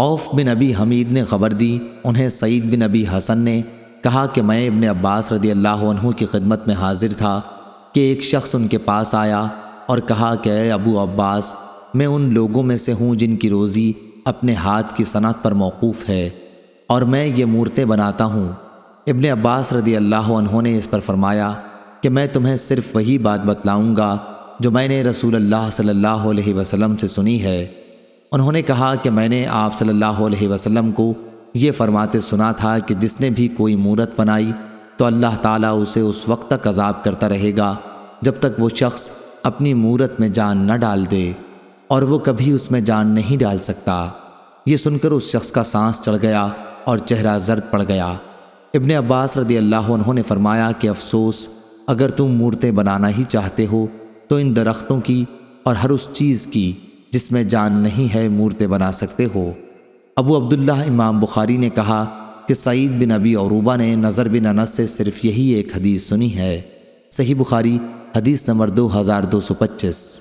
اوف بن ابی حمید نے خبر دی، انہیں سعید بن ابی حسن نے کہا کہ میں ابن عباس رضی اللہ عنہ کی خدمت میں حاضر تھا کہ ایک شخص ان کے پاس آیا اور کہا کہ اے ابو عباس، میں ان لوگوں میں سے ہوں جن کی روزی اپنے ہاتھ کی صنعت پر موقوف ہے اور میں یہ مورتیں بناتا ہوں۔ ابن عباس رضی اللہ عنہ نے اس پر فرمایا کہ میں تمہیں صرف وہی بات بتلاؤں گا جو میں نے رسول اللہ صلی اللہ علیہ وسلم سے سنی ہے۔ انہوں نے کہا کہ میں نے آپ صلی اللہ علیہ وسلم کو یہ فرماتے سنا تھا کہ جس نے بھی کوئی مورت بنائی تو اللہ تعالیٰ اسے اس وقت تک عذاب کرتا رہے گا جب تک وہ شخص اپنی مورت میں جان نہ ڈال دے اور وہ کبھی اس میں جان نہیں ڈال سکتا۔ یہ سن کر اس شخص کا سانس چڑھ گیا اور چہرہ زرد پڑ گیا۔ ابن عباس رضی اللہ عنہ نے فرمایا کہ افسوس، اگر تم مورتیں بنانا ہی چاہتے ہو تو ان درختوں کی اور ہر اس چیز کی جس میں جان نہیں ہے مورتیں بنا سکتے ہو۔ ابو عبداللہ امام بخاری نے کہا کہ سعید بن ابی عروبہ نے نظر بن انس سے صرف یہی ایک حدیث سنی ہے۔ صحیح بخاری حدیث نمبر دو ہزار دو سو پچیس۔